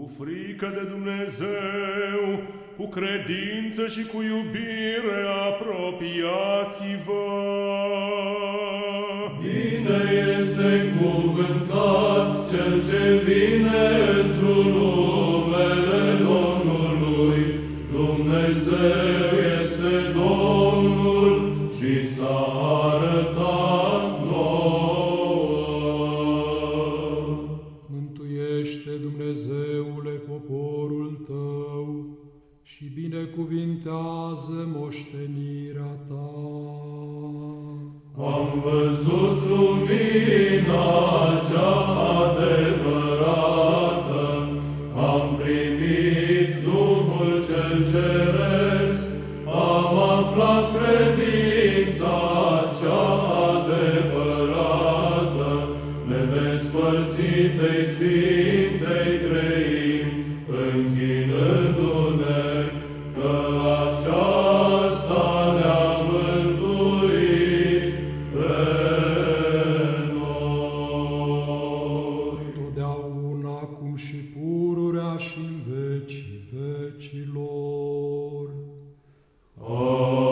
cu frică de Dumnezeu, cu credință și cu iubire apropiați-vă. Bine este cuvântat cel ce vine într numele Domnului. Dumnezeu este Domnul și s-a Păzește, Dumnezeule, poporul tău și binecuvintează moștenirea ta. Am văzut lumina cea adevărată, am primit Duhul cel Ceresc, am aflat credința cea adevărată, nedespărțitei Sfinte. vecilor. Amin.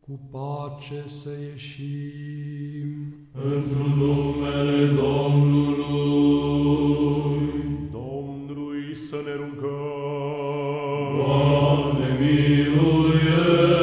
Cu pace să ieșim într-un numele Domnului. Domnului să ne rugăm. Doamne, miluiește!